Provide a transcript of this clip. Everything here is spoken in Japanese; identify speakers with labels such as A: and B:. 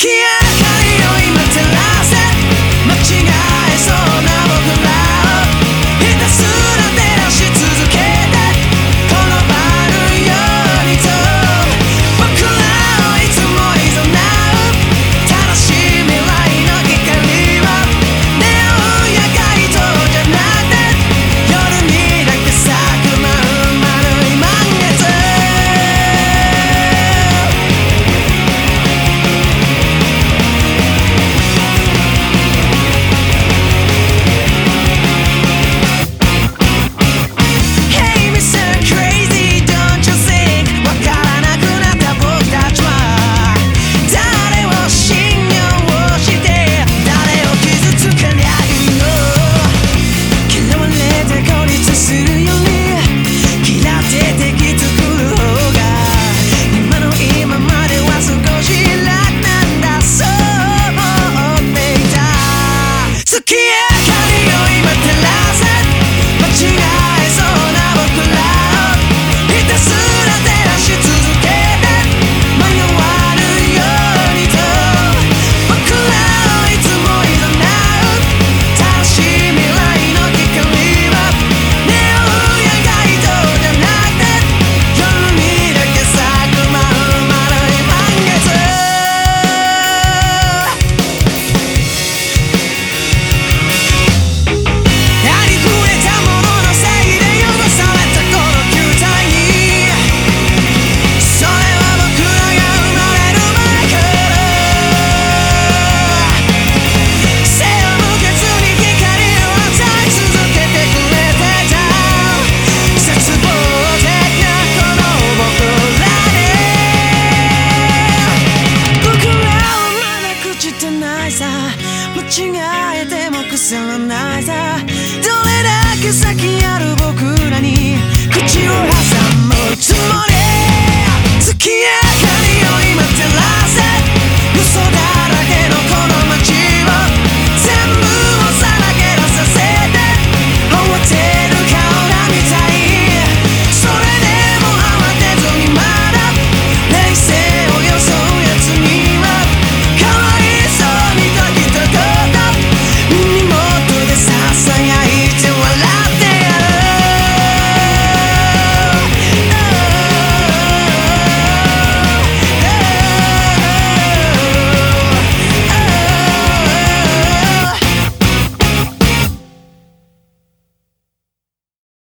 A: Can't 違えても腐らないさ。どれだけ先ある僕